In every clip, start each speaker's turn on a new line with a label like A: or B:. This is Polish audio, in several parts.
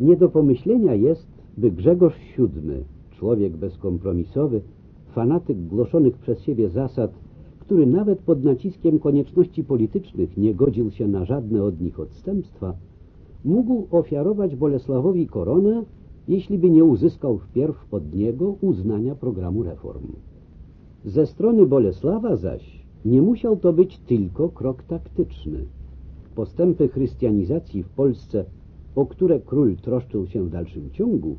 A: Nie do pomyślenia jest, by Grzegorz VII, człowiek bezkompromisowy, fanatyk głoszonych przez siebie zasad, który nawet pod naciskiem konieczności politycznych nie godził się na żadne od nich odstępstwa, mógł ofiarować Bolesławowi koronę, jeśli by nie uzyskał wpierw od niego uznania programu reform. Ze strony Bolesława zaś nie musiał to być tylko krok taktyczny. Postępy chrystianizacji w Polsce, o które król troszczył się w dalszym ciągu,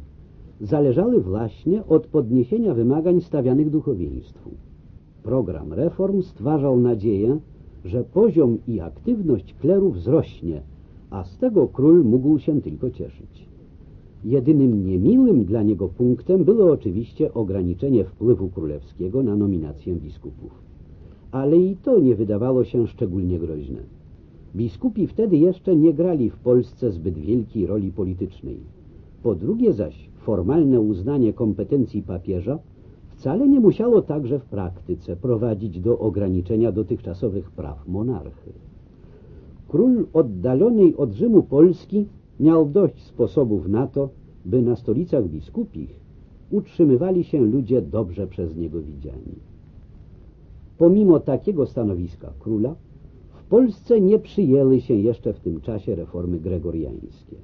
A: zależały właśnie od podniesienia wymagań stawianych duchowieństwu. Program reform stwarzał nadzieję, że poziom i aktywność kleru wzrośnie, a z tego król mógł się tylko cieszyć. Jedynym niemiłym dla niego punktem było oczywiście ograniczenie wpływu królewskiego na nominację biskupów. Ale i to nie wydawało się szczególnie groźne. Biskupi wtedy jeszcze nie grali w Polsce zbyt wielkiej roli politycznej. Po drugie zaś formalne uznanie kompetencji papieża wcale nie musiało także w praktyce prowadzić do ograniczenia dotychczasowych praw monarchy. Król oddalonej od Rzymu Polski miał dość sposobów na to, by na stolicach biskupich utrzymywali się ludzie dobrze przez niego widziani. Pomimo takiego stanowiska króla, Polsce nie przyjęły się jeszcze w tym czasie reformy gregoriańskie.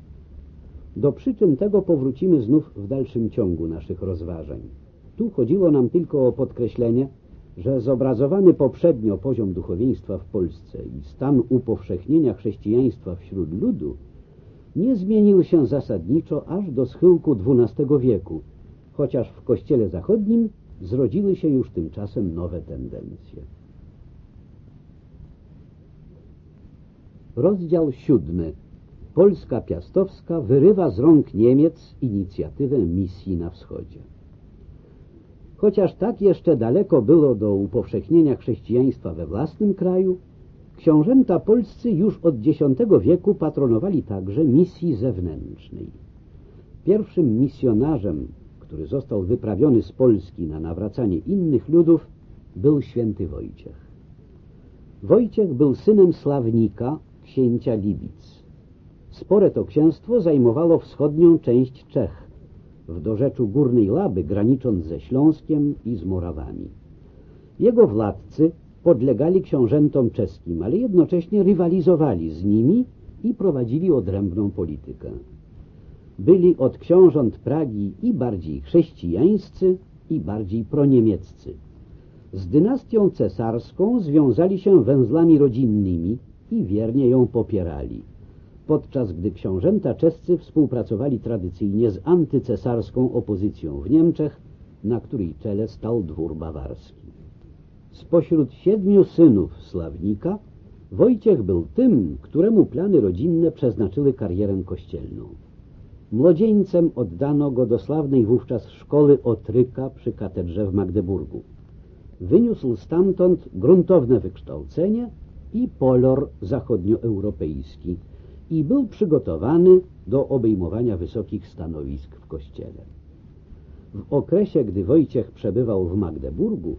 A: Do przyczyn tego powrócimy znów w dalszym ciągu naszych rozważań. Tu chodziło nam tylko o podkreślenie, że zobrazowany poprzednio poziom duchowieństwa w Polsce i stan upowszechnienia chrześcijaństwa wśród ludu nie zmienił się zasadniczo aż do schyłku XII wieku, chociaż w kościele zachodnim zrodziły się już tymczasem nowe tendencje. Rozdział siódmy. Polska Piastowska wyrywa z rąk Niemiec inicjatywę misji na wschodzie. Chociaż tak jeszcze daleko było do upowszechnienia chrześcijaństwa we własnym kraju, książęta polscy już od X wieku patronowali także misji zewnętrznej. Pierwszym misjonarzem, który został wyprawiony z Polski na nawracanie innych ludów, był święty Wojciech. Wojciech był synem sławnika, księcia Libic. Spore to księstwo zajmowało wschodnią część Czech, w dorzeczu Górnej Laby granicząc ze Śląskiem i z Morawami. Jego władcy podlegali książętom czeskim, ale jednocześnie rywalizowali z nimi i prowadzili odrębną politykę. Byli od książąt Pragi i bardziej chrześcijańscy, i bardziej proniemieccy. Z dynastią cesarską związali się węzlami rodzinnymi i wiernie ją popierali podczas gdy książęta czescy współpracowali tradycyjnie z antycesarską opozycją w Niemczech, na której czele stał dwór bawarski. Spośród siedmiu synów Sławnika Wojciech był tym, któremu plany rodzinne przeznaczyły karierę kościelną. Młodzieńcem oddano go do sławnej wówczas szkoły Otryka przy katedrze w Magdeburgu. Wyniósł stamtąd gruntowne wykształcenie i polor zachodnioeuropejski – i był przygotowany do obejmowania wysokich stanowisk w kościele. W okresie, gdy Wojciech przebywał w Magdeburgu,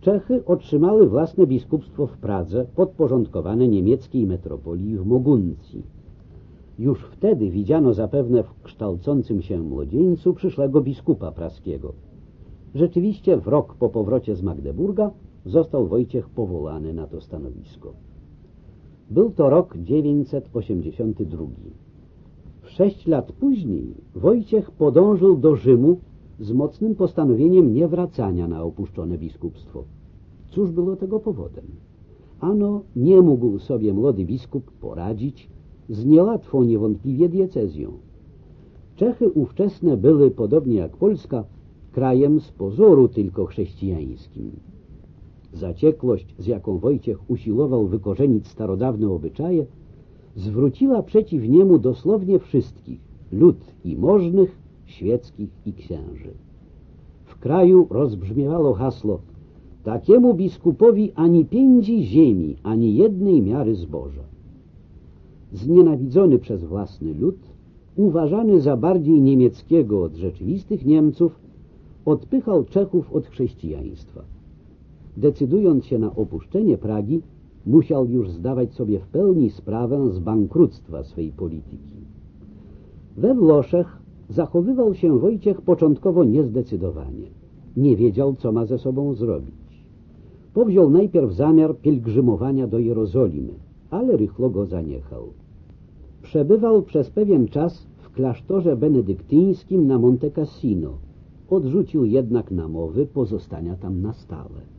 A: Czechy otrzymały własne biskupstwo w Pradze podporządkowane niemieckiej metropolii w Moguncji. Już wtedy widziano zapewne w kształcącym się młodzieńcu przyszłego biskupa praskiego. Rzeczywiście w rok po powrocie z Magdeburga został Wojciech powołany na to stanowisko. Był to rok 982. W sześć lat później Wojciech podążył do Rzymu z mocnym postanowieniem niewracania na opuszczone biskupstwo. Cóż było tego powodem? Ano nie mógł sobie młody biskup poradzić z niełatwą niewątpliwie diecezją. Czechy ówczesne były, podobnie jak Polska, krajem z pozoru tylko chrześcijańskim. Zaciekłość, z jaką Wojciech usiłował wykorzenić starodawne obyczaje, zwróciła przeciw niemu dosłownie wszystkich, lud i możnych, świeckich i księży. W kraju rozbrzmiewało hasło Takiemu biskupowi ani piędzi ziemi, ani jednej miary zboża. Znienawidzony przez własny lud, uważany za bardziej niemieckiego od rzeczywistych Niemców, odpychał Czechów od chrześcijaństwa decydując się na opuszczenie Pragi, musiał już zdawać sobie w pełni sprawę z bankructwa swej polityki. We Włoszech zachowywał się Wojciech początkowo niezdecydowanie. Nie wiedział, co ma ze sobą zrobić. Powziął najpierw zamiar pielgrzymowania do Jerozolimy, ale rychło go zaniechał. Przebywał przez pewien czas w klasztorze benedyktyńskim na Monte Cassino. Odrzucił jednak namowy pozostania tam na stałe.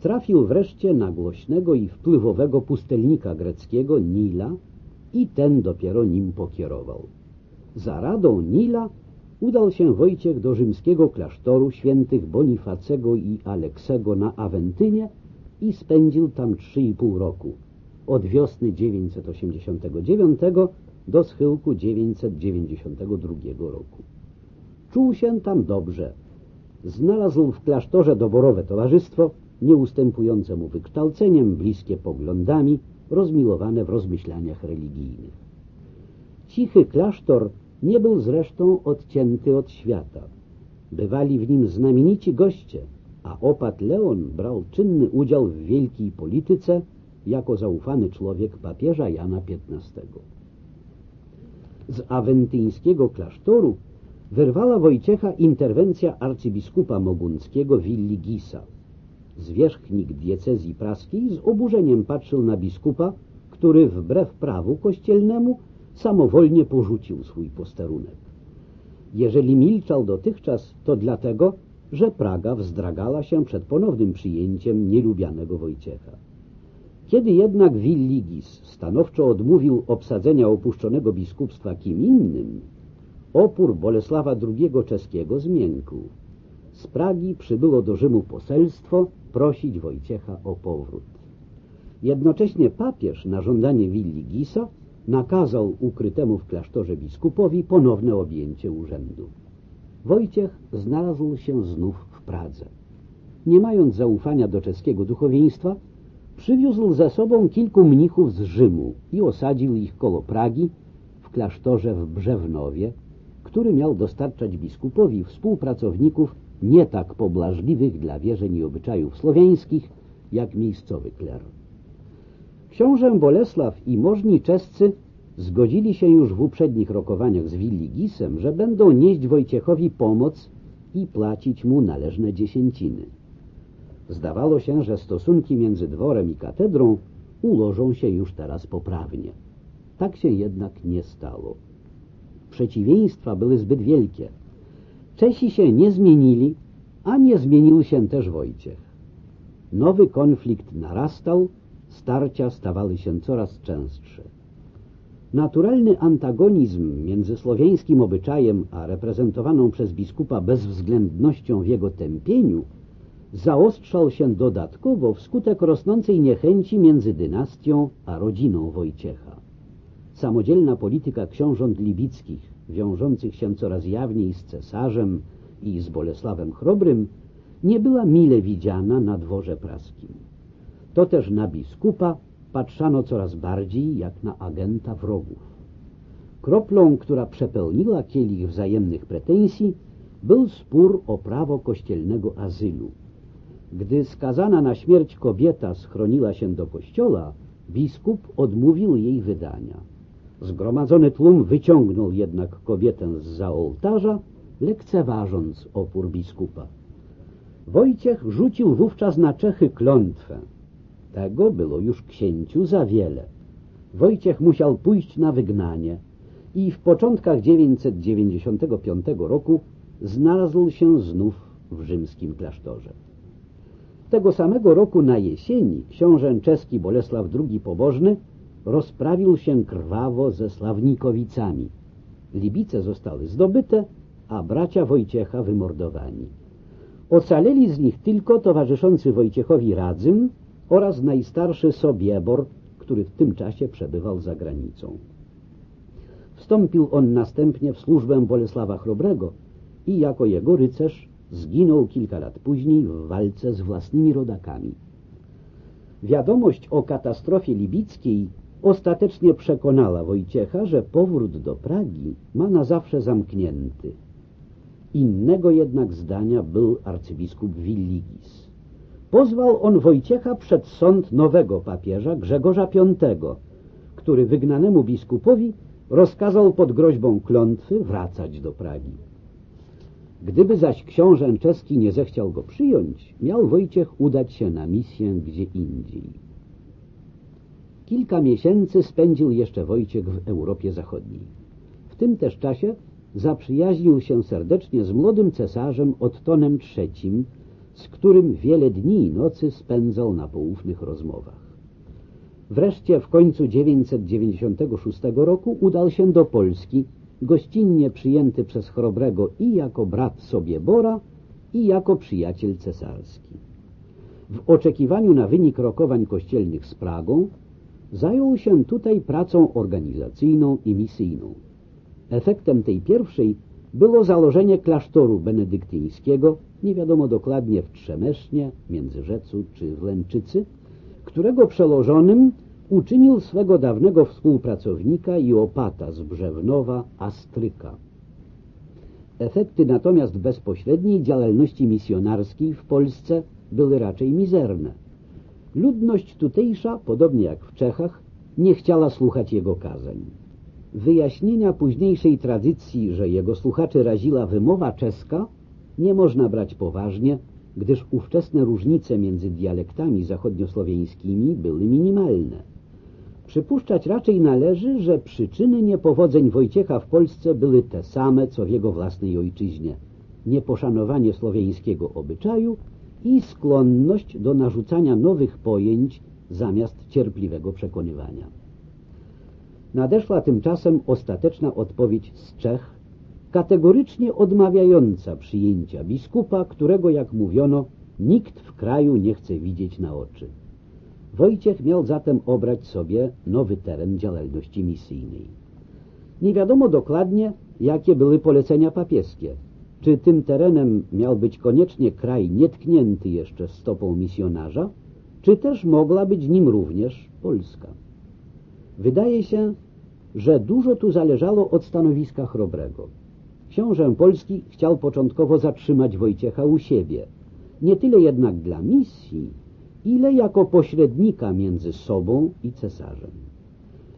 A: Trafił wreszcie na głośnego i wpływowego pustelnika greckiego Nila i ten dopiero nim pokierował. Za radą Nila udał się Wojciech do rzymskiego klasztoru świętych Bonifacego i Aleksego na Awentynie i spędził tam trzy i pół roku, od wiosny 989 do schyłku 992 roku. Czuł się tam dobrze. Znalazł w klasztorze doborowe towarzystwo, nieustępujące mu wykształceniem, bliskie poglądami, rozmiłowane w rozmyślaniach religijnych. Cichy klasztor nie był zresztą odcięty od świata. Bywali w nim znamienici goście, a opat Leon brał czynny udział w wielkiej polityce jako zaufany człowiek papieża Jana XV. Z awentyńskiego klasztoru wyrwała Wojciecha interwencja arcybiskupa mogunckiego Willigisa. Zwierzchnik diecezji praskiej z oburzeniem patrzył na biskupa, który wbrew prawu kościelnemu samowolnie porzucił swój posterunek. Jeżeli milczał dotychczas, to dlatego, że Praga wzdragała się przed ponownym przyjęciem nielubianego Wojciecha. Kiedy jednak Willigis stanowczo odmówił obsadzenia opuszczonego biskupstwa kim innym, opór Bolesława II czeskiego zmiękł. Z Pragi przybyło do Rzymu poselstwo prosić Wojciecha o powrót. Jednocześnie papież na żądanie Willigisa nakazał ukrytemu w klasztorze biskupowi ponowne objęcie urzędu. Wojciech znalazł się znów w Pradze. Nie mając zaufania do czeskiego duchowieństwa, przywiózł ze sobą kilku mnichów z Rzymu i osadził ich koło Pragi w klasztorze w Brzewnowie, który miał dostarczać biskupowi współpracowników nie tak poblażliwych dla wierzeń i obyczajów słowiańskich, jak miejscowy kler. Książę Bolesław i możni czescy zgodzili się już w uprzednich rokowaniach z Willigisem, że będą nieść Wojciechowi pomoc i płacić mu należne dziesięciny. Zdawało się, że stosunki między dworem i katedrą ułożą się już teraz poprawnie. Tak się jednak nie stało. Przeciwieństwa były zbyt wielkie. Czesi się nie zmienili, a nie zmienił się też Wojciech. Nowy konflikt narastał, starcia stawały się coraz częstsze. Naturalny antagonizm między słowiańskim obyczajem a reprezentowaną przez biskupa bezwzględnością w jego tępieniu zaostrzał się dodatkowo wskutek rosnącej niechęci między dynastią a rodziną Wojciecha. Samodzielna polityka książąt libickich, wiążących się coraz jawniej z cesarzem i z Bolesławem Chrobrym, nie była mile widziana na dworze praskim. To też na biskupa patrzano coraz bardziej jak na agenta wrogów. Kroplą, która przepełniła kielich wzajemnych pretensji, był spór o prawo kościelnego azylu. Gdy skazana na śmierć kobieta schroniła się do kościoła, biskup odmówił jej wydania. Zgromadzony tłum wyciągnął jednak kobietę z za ołtarza, lekceważąc opór biskupa. Wojciech rzucił wówczas na Czechy klątwę. Tego było już księciu za wiele. Wojciech musiał pójść na wygnanie i w początkach 995 roku znalazł się znów w rzymskim klasztorze. Tego samego roku na jesieni książę czeski Bolesław II Pobożny rozprawił się krwawo ze Sławnikowicami. Libice zostały zdobyte, a bracia Wojciecha wymordowani. Ocaleli z nich tylko towarzyszący Wojciechowi Radzym oraz najstarszy Sobiebor, który w tym czasie przebywał za granicą. Wstąpił on następnie w służbę Bolesława Chrobrego i jako jego rycerz zginął kilka lat później w walce z własnymi rodakami. Wiadomość o katastrofie libickiej ostatecznie przekonała Wojciecha, że powrót do Pragi ma na zawsze zamknięty. Innego jednak zdania był arcybiskup Willigis. Pozwał on Wojciecha przed sąd nowego papieża Grzegorza V, który wygnanemu biskupowi rozkazał pod groźbą klątwy wracać do Pragi. Gdyby zaś książę czeski nie zechciał go przyjąć, miał Wojciech udać się na misję gdzie indziej. Kilka miesięcy spędził jeszcze Wojciech w Europie Zachodniej. W tym też czasie zaprzyjaźnił się serdecznie z młodym cesarzem Ottonem III, z którym wiele dni i nocy spędzał na poufnych rozmowach. Wreszcie w końcu 996 roku udał się do Polski, gościnnie przyjęty przez Chrobrego i jako brat sobie Bora, i jako przyjaciel cesarski. W oczekiwaniu na wynik rokowań kościelnych z Pragą zajął się tutaj pracą organizacyjną i misyjną. Efektem tej pierwszej było założenie klasztoru benedyktyńskiego, nie wiadomo dokładnie w Trzemesznie, Międzyrzecu czy w Lęczycy, którego przełożonym uczynił swego dawnego współpracownika i opata z Brzewnowa Astryka. Efekty natomiast bezpośredniej działalności misjonarskiej w Polsce były raczej mizerne. Ludność tutejsza, podobnie jak w Czechach, nie chciała słuchać jego kazań. Wyjaśnienia późniejszej tradycji, że jego słuchaczy raziła wymowa czeska, nie można brać poważnie, gdyż ówczesne różnice między dialektami zachodniosłowiańskimi były minimalne. Przypuszczać raczej należy, że przyczyny niepowodzeń Wojciecha w Polsce były te same, co w jego własnej ojczyźnie. Nieposzanowanie słowiańskiego obyczaju i skłonność do narzucania nowych pojęć zamiast cierpliwego przekonywania. Nadeszła tymczasem ostateczna odpowiedź z Czech, kategorycznie odmawiająca przyjęcia biskupa, którego, jak mówiono, nikt w kraju nie chce widzieć na oczy. Wojciech miał zatem obrać sobie nowy teren działalności misyjnej. Nie wiadomo dokładnie, jakie były polecenia papieskie. Czy tym terenem miał być koniecznie kraj nietknięty jeszcze stopą misjonarza, czy też mogła być nim również Polska. Wydaje się, że dużo tu zależało od stanowiska Chrobrego. Książę Polski chciał początkowo zatrzymać Wojciecha u siebie, nie tyle jednak dla misji, ile jako pośrednika między sobą i cesarzem.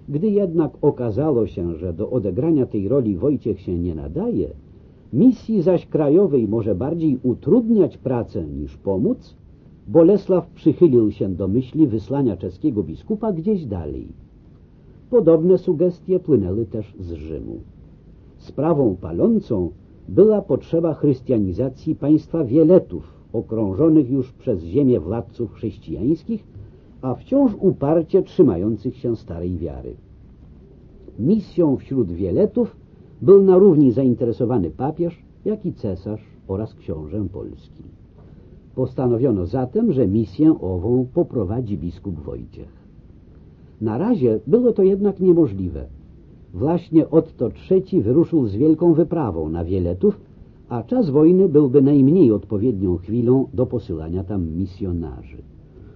A: Gdy jednak okazało się, że do odegrania tej roli Wojciech się nie nadaje, misji zaś krajowej może bardziej utrudniać pracę niż pomóc, Bolesław przychylił się do myśli wysłania czeskiego biskupa gdzieś dalej. Podobne sugestie płynęły też z Rzymu. Sprawą palącą była potrzeba chrystianizacji państwa Wieletów, okrążonych już przez ziemię władców chrześcijańskich, a wciąż uparcie trzymających się starej wiary. Misją wśród Wieletów był na równi zainteresowany papież, jak i cesarz oraz książę polski. Postanowiono zatem, że misję ową poprowadzi biskup Wojciech. Na razie było to jednak niemożliwe. Właśnie Otto III wyruszył z wielką wyprawą na Wieletów, a czas wojny byłby najmniej odpowiednią chwilą do posyłania tam misjonarzy.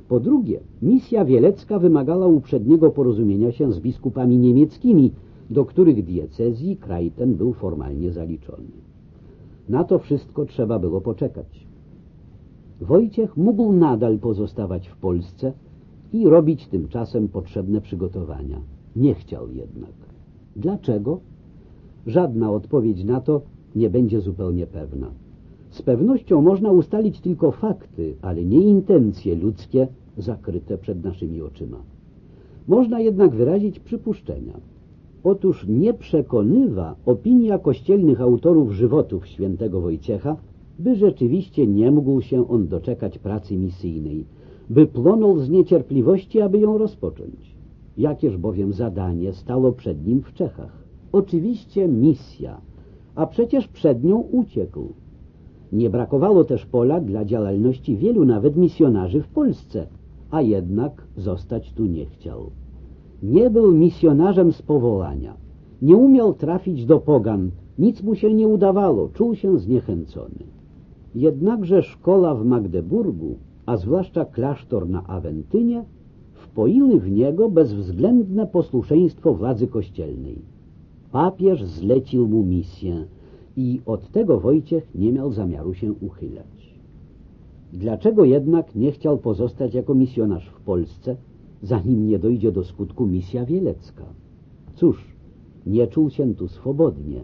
A: Po drugie, misja wielecka wymagała uprzedniego porozumienia się z biskupami niemieckimi, do których diecezji kraj ten był formalnie zaliczony. Na to wszystko trzeba było poczekać. Wojciech mógł nadal pozostawać w Polsce i robić tymczasem potrzebne przygotowania. Nie chciał jednak. Dlaczego? Żadna odpowiedź na to nie będzie zupełnie pewna. Z pewnością można ustalić tylko fakty, ale nie intencje ludzkie zakryte przed naszymi oczyma. Można jednak wyrazić przypuszczenia. Otóż nie przekonywa opinia kościelnych autorów żywotów świętego Wojciecha, by rzeczywiście nie mógł się on doczekać pracy misyjnej, by plonął z niecierpliwości, aby ją rozpocząć. Jakież bowiem zadanie stało przed nim w Czechach? Oczywiście misja, a przecież przed nią uciekł. Nie brakowało też pola dla działalności wielu nawet misjonarzy w Polsce, a jednak zostać tu nie chciał. Nie był misjonarzem z powołania. Nie umiał trafić do pogan, nic mu się nie udawało, czuł się zniechęcony. Jednakże szkoła w Magdeburgu, a zwłaszcza klasztor na Awentynie, wpoiły w niego bezwzględne posłuszeństwo władzy kościelnej. Papież zlecił mu misję i od tego Wojciech nie miał zamiaru się uchylać. Dlaczego jednak nie chciał pozostać jako misjonarz w Polsce, zanim nie dojdzie do skutku misja wielecka? Cóż, nie czuł się tu swobodnie.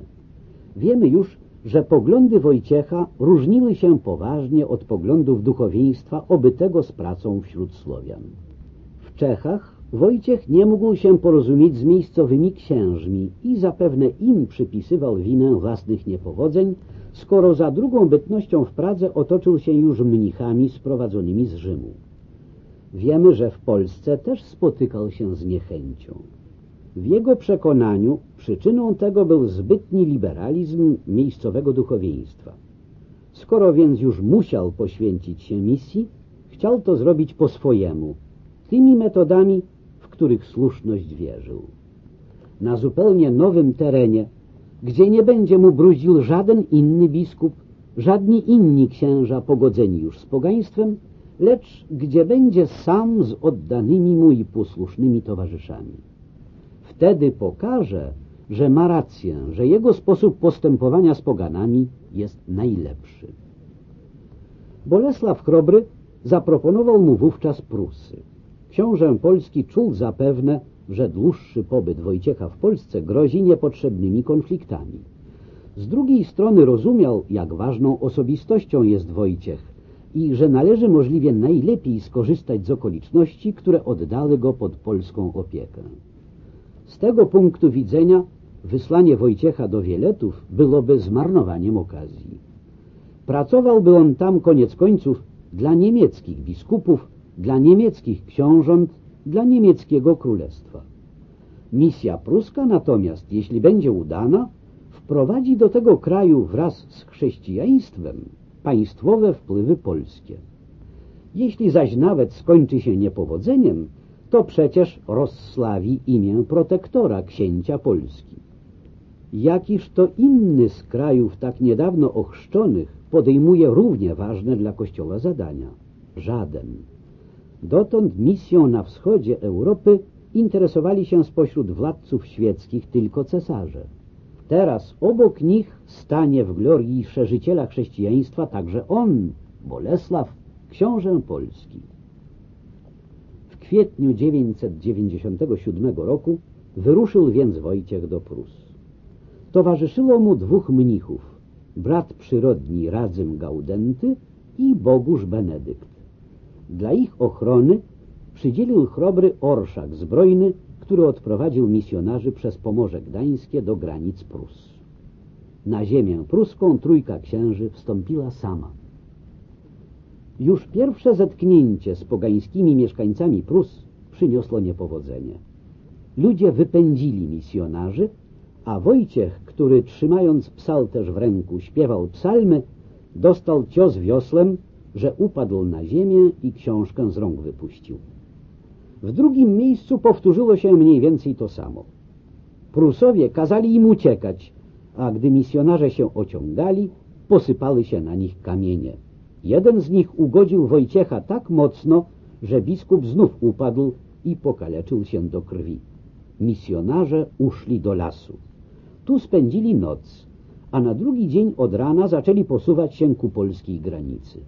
A: Wiemy już, że poglądy Wojciecha różniły się poważnie od poglądów duchowieństwa obytego z pracą wśród Słowian. W Czechach Wojciech nie mógł się porozumieć z miejscowymi księżmi i zapewne im przypisywał winę własnych niepowodzeń, skoro za drugą bytnością w Pradze otoczył się już mnichami sprowadzonymi z Rzymu. Wiemy, że w Polsce też spotykał się z niechęcią. W jego przekonaniu przyczyną tego był zbytni liberalizm miejscowego duchowieństwa. Skoro więc już musiał poświęcić się misji, chciał to zrobić po swojemu, tymi metodami, w których słuszność wierzył. Na zupełnie nowym terenie, gdzie nie będzie mu bruździł żaden inny biskup, żadni inni księża pogodzeni już z pogaństwem, lecz gdzie będzie sam z oddanymi mu i posłusznymi towarzyszami. Wtedy pokaże, że ma rację, że jego sposób postępowania z poganami jest najlepszy. Bolesław Chrobry zaproponował mu wówczas Prusy. Książę Polski czuł zapewne, że dłuższy pobyt Wojciecha w Polsce grozi niepotrzebnymi konfliktami. Z drugiej strony rozumiał, jak ważną osobistością jest Wojciech i że należy możliwie najlepiej skorzystać z okoliczności, które oddały go pod polską opiekę. Z tego punktu widzenia wysłanie Wojciecha do Wieletów byłoby zmarnowaniem okazji. Pracowałby on tam koniec końców dla niemieckich biskupów, dla niemieckich książąt, dla niemieckiego królestwa. Misja pruska natomiast, jeśli będzie udana, wprowadzi do tego kraju wraz z chrześcijaństwem państwowe wpływy polskie. Jeśli zaś nawet skończy się niepowodzeniem, to przecież rozsławi imię protektora księcia Polski. Jakiż to inny z krajów tak niedawno ochrzczonych podejmuje równie ważne dla Kościoła zadania? Żaden. Dotąd misją na wschodzie Europy interesowali się spośród władców świeckich tylko cesarze. Teraz obok nich stanie w glorii szerzyciela chrześcijaństwa także on, Bolesław, książę Polski kwietniu 997 roku wyruszył więc Wojciech do Prus. Towarzyszyło mu dwóch mnichów, brat przyrodni Radzym Gaudenty i Bogusz Benedykt. Dla ich ochrony przydzielił chrobry orszak zbrojny, który odprowadził misjonarzy przez Pomorze Gdańskie do granic Prus. Na ziemię pruską trójka księży wstąpiła sama. Już pierwsze zetknięcie z pogańskimi mieszkańcami Prus przyniosło niepowodzenie. Ludzie wypędzili misjonarzy, a Wojciech, który trzymając psalterz w ręku śpiewał psalmy, dostał cios wiosłem, że upadł na ziemię i książkę z rąk wypuścił. W drugim miejscu powtórzyło się mniej więcej to samo. Prusowie kazali im uciekać, a gdy misjonarze się ociągali, posypały się na nich kamienie. Jeden z nich ugodził Wojciecha tak mocno, że biskup znów upadł i pokaleczył się do krwi. Misjonarze uszli do lasu. Tu spędzili noc, a na drugi dzień od rana zaczęli posuwać się ku polskiej granicy.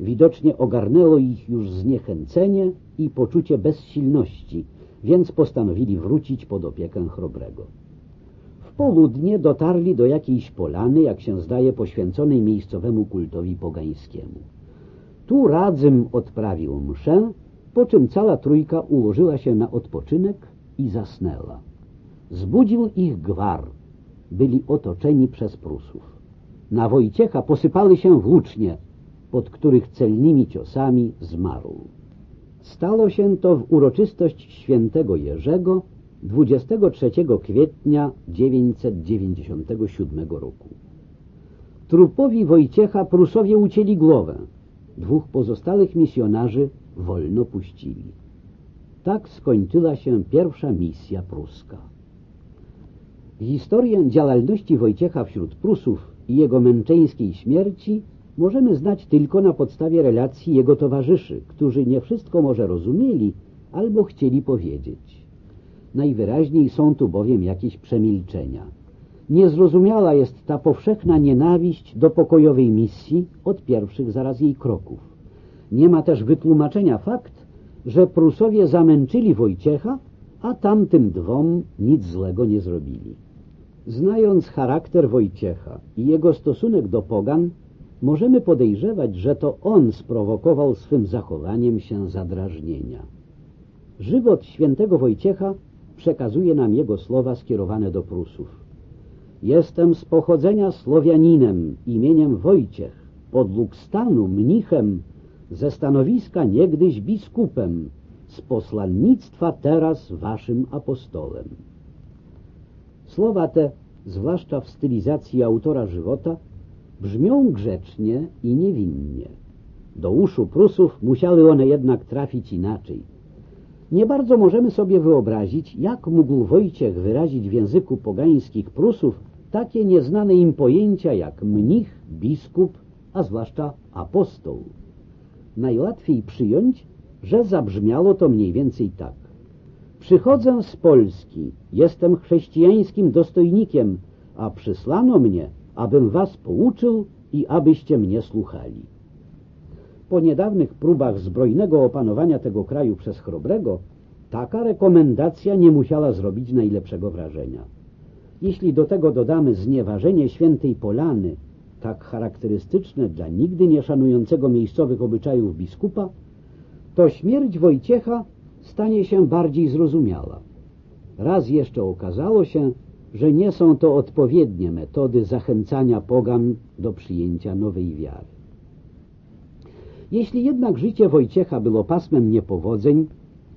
A: Widocznie ogarnęło ich już zniechęcenie i poczucie bezsilności, więc postanowili wrócić pod opiekę chrobrego południe dotarli do jakiejś polany, jak się zdaje, poświęconej miejscowemu kultowi pogańskiemu. Tu Radzym odprawił mszę, po czym cała trójka ułożyła się na odpoczynek i zasnęła. Zbudził ich gwar. Byli otoczeni przez Prusów. Na Wojciecha posypały się włócznie, pod których celnymi ciosami zmarł. Stało się to w uroczystość świętego Jerzego, 23 kwietnia 997 roku. Trupowi Wojciecha Prusowie ucięli głowę. Dwóch pozostałych misjonarzy wolno puścili. Tak skończyła się pierwsza misja pruska. Historię działalności Wojciecha wśród Prusów i jego męczeńskiej śmierci możemy znać tylko na podstawie relacji jego towarzyszy, którzy nie wszystko może rozumieli albo chcieli powiedzieć. Najwyraźniej są tu bowiem jakieś przemilczenia. Niezrozumiała jest ta powszechna nienawiść do pokojowej misji od pierwszych zaraz jej kroków. Nie ma też wytłumaczenia fakt, że Prusowie zamęczyli Wojciecha, a tamtym dwom nic złego nie zrobili. Znając charakter Wojciecha i jego stosunek do pogan, możemy podejrzewać, że to on sprowokował swym zachowaniem się zadrażnienia. Żywot świętego Wojciecha przekazuje nam jego słowa skierowane do Prusów. Jestem z pochodzenia Słowianinem imieniem Wojciech, podług stanu mnichem, ze stanowiska niegdyś biskupem, z posłannictwa teraz waszym apostolem. Słowa te, zwłaszcza w stylizacji autora żywota, brzmią grzecznie i niewinnie. Do uszu Prusów musiały one jednak trafić inaczej. Nie bardzo możemy sobie wyobrazić, jak mógł Wojciech wyrazić w języku pogańskich Prusów takie nieznane im pojęcia jak mnich, biskup, a zwłaszcza apostoł. Najłatwiej przyjąć, że zabrzmiało to mniej więcej tak. Przychodzę z Polski, jestem chrześcijańskim dostojnikiem, a przysłano mnie, abym was pouczył i abyście mnie słuchali. Po niedawnych próbach zbrojnego opanowania tego kraju przez Chrobrego, taka rekomendacja nie musiała zrobić najlepszego wrażenia. Jeśli do tego dodamy znieważenie świętej Polany, tak charakterystyczne dla nigdy nie szanującego miejscowych obyczajów biskupa, to śmierć Wojciecha stanie się bardziej zrozumiała. Raz jeszcze okazało się, że nie są to odpowiednie metody zachęcania pogan do przyjęcia nowej wiary. Jeśli jednak życie Wojciecha było pasmem niepowodzeń,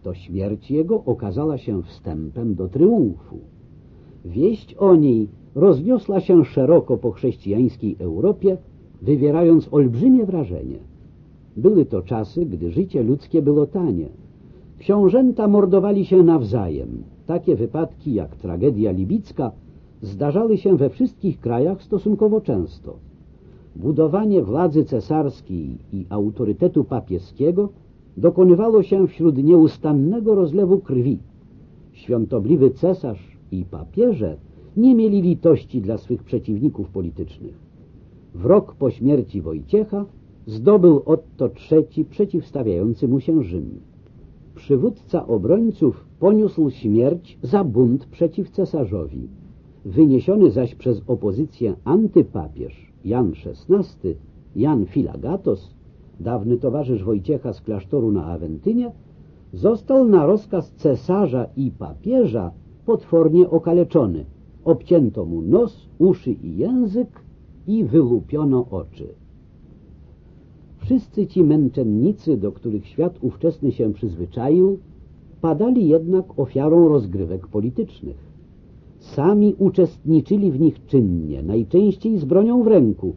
A: to śmierć jego okazała się wstępem do triumfu. Wieść o niej rozniosła się szeroko po chrześcijańskiej Europie, wywierając olbrzymie wrażenie. Były to czasy, gdy życie ludzkie było tanie. Książęta mordowali się nawzajem. Takie wypadki jak tragedia libicka zdarzały się we wszystkich krajach stosunkowo często. Budowanie władzy cesarskiej i autorytetu papieskiego dokonywało się wśród nieustannego rozlewu krwi. Świątobliwy cesarz i papieże nie mieli litości dla swych przeciwników politycznych. W rok po śmierci Wojciecha zdobył Otto III przeciwstawiający mu się Rzym. Przywódca obrońców poniósł śmierć za bunt przeciw cesarzowi. Wyniesiony zaś przez opozycję antypapież Jan XVI, Jan Filagatos, dawny towarzysz Wojciecha z klasztoru na Awentynie, został na rozkaz cesarza i papieża potwornie okaleczony. Obcięto mu nos, uszy i język i wylupiono oczy. Wszyscy ci męczennicy, do których świat ówczesny się przyzwyczaił, padali jednak ofiarą rozgrywek politycznych. Sami uczestniczyli w nich czynnie, najczęściej z bronią w ręku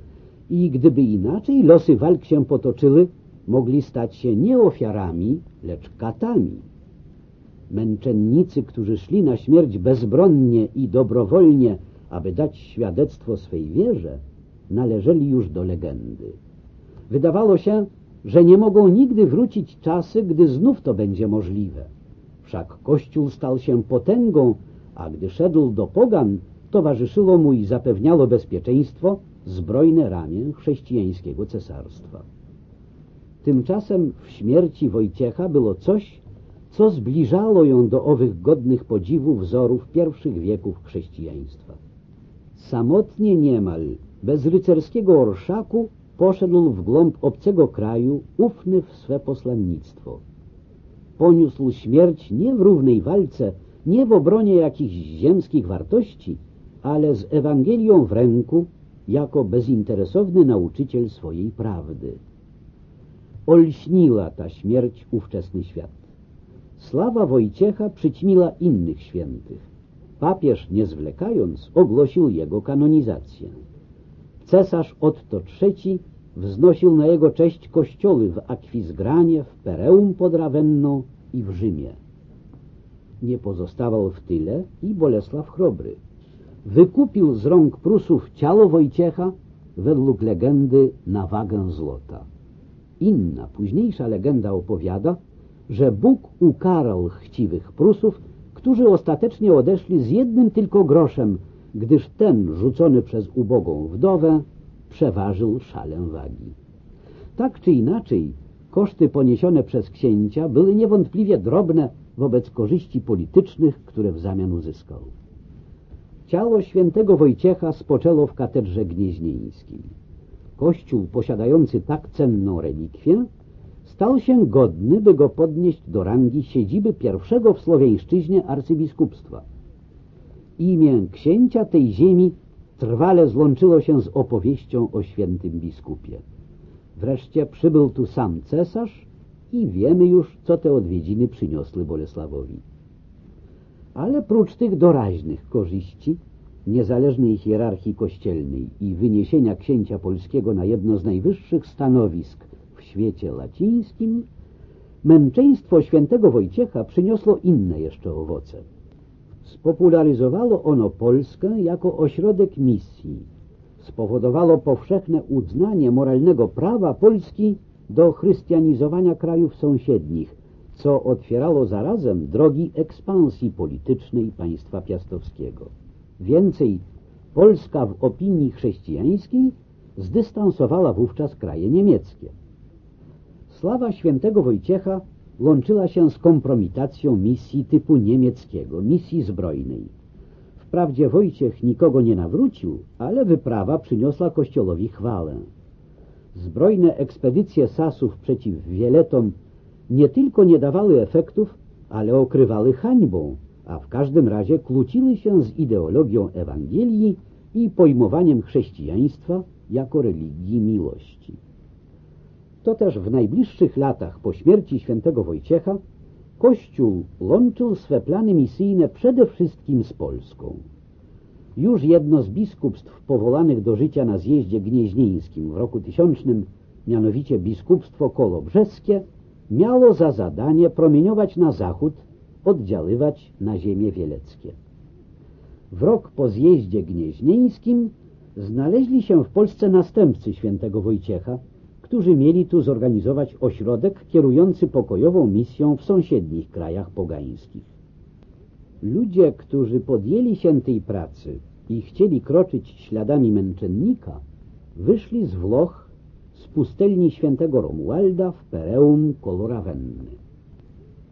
A: i gdyby inaczej losy walk się potoczyły, mogli stać się nie ofiarami, lecz katami. Męczennicy, którzy szli na śmierć bezbronnie i dobrowolnie, aby dać świadectwo swej wierze, należeli już do legendy. Wydawało się, że nie mogą nigdy wrócić czasy, gdy znów to będzie możliwe. Wszak Kościół stał się potęgą, a gdy szedł do pogan, towarzyszyło mu i zapewniało bezpieczeństwo zbrojne ramię chrześcijańskiego cesarstwa. Tymczasem w śmierci Wojciecha było coś, co zbliżało ją do owych godnych podziwu wzorów pierwszych wieków chrześcijaństwa. Samotnie niemal, bez rycerskiego orszaku, poszedł w głąb obcego kraju, ufny w swe posłannictwo. Poniósł śmierć nie w równej walce, nie w obronie jakichś ziemskich wartości, ale z Ewangelią w ręku, jako bezinteresowny nauczyciel swojej prawdy. Olśniła ta śmierć ówczesny świat. Sława Wojciecha przyćmiła innych świętych. Papież, nie zwlekając, ogłosił jego kanonizację. Cesarz Otto III wznosił na jego cześć kościoły w Akwizgranie, w Pereum pod Rawenną i w Rzymie. Nie pozostawał w tyle i Bolesław Chrobry. Wykupił z rąk Prusów ciało Wojciecha według legendy na wagę złota. Inna, późniejsza legenda opowiada, że Bóg ukarał chciwych Prusów, którzy ostatecznie odeszli z jednym tylko groszem, gdyż ten rzucony przez ubogą wdowę przeważył szalę wagi. Tak czy inaczej, koszty poniesione przez księcia były niewątpliwie drobne wobec korzyści politycznych, które w zamian uzyskał. Ciało świętego Wojciecha spoczęło w katedrze gnieźnieńskiej. Kościół posiadający tak cenną relikwię stał się godny, by go podnieść do rangi siedziby pierwszego w Słowiańszczyźnie arcybiskupstwa. Imię księcia tej ziemi trwale złączyło się z opowieścią o świętym biskupie. Wreszcie przybył tu sam cesarz i wiemy już, co te odwiedziny przyniosły Bolesławowi. Ale prócz tych doraźnych korzyści, niezależnej hierarchii kościelnej i wyniesienia księcia polskiego na jedno z najwyższych stanowisk w świecie łacińskim, męczeństwo świętego Wojciecha przyniosło inne jeszcze owoce. Spopularyzowało ono Polskę jako ośrodek misji. Spowodowało powszechne uznanie moralnego prawa Polski do chrystianizowania krajów sąsiednich, co otwierało zarazem drogi ekspansji politycznej państwa piastowskiego. Więcej, Polska w opinii chrześcijańskiej zdystansowała wówczas kraje niemieckie. Sława świętego Wojciecha łączyła się z kompromitacją misji typu niemieckiego, misji zbrojnej. Wprawdzie Wojciech nikogo nie nawrócił, ale wyprawa przyniosła Kościołowi chwałę. Zbrojne ekspedycje Sasów przeciw Wieletom nie tylko nie dawały efektów, ale okrywały hańbą, a w każdym razie kłóciły się z ideologią Ewangelii i pojmowaniem chrześcijaństwa jako religii miłości. To też w najbliższych latach po śmierci świętego Wojciecha Kościół łączył swe plany misyjne przede wszystkim z Polską. Już jedno z biskupstw powołanych do życia na zjeździe gnieźnieńskim w roku tysiącznym, mianowicie biskupstwo kolobrzeskie, miało za zadanie promieniować na zachód, oddziaływać na ziemie wieleckie. W rok po zjeździe gnieźnieńskim znaleźli się w Polsce następcy świętego Wojciecha, którzy mieli tu zorganizować ośrodek kierujący pokojową misją w sąsiednich krajach pogańskich. Ludzie, którzy podjęli się tej pracy i chcieli kroczyć śladami męczennika, wyszli z Włoch z pustelni świętego Romualda w Pereum koło Ravenny.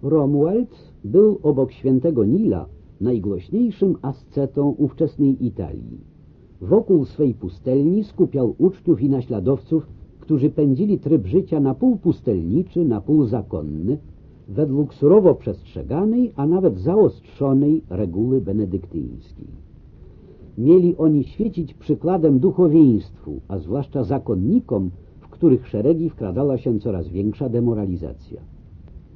A: Romuald był obok świętego Nila najgłośniejszym ascetą ówczesnej Italii. Wokół swej pustelni skupiał uczniów i naśladowców, którzy pędzili tryb życia na pół pustelniczy, na pół zakonny, według surowo przestrzeganej, a nawet zaostrzonej reguły benedyktyńskiej. Mieli oni świecić przykładem duchowieństwu, a zwłaszcza zakonnikom, w których szeregi wkradała się coraz większa demoralizacja.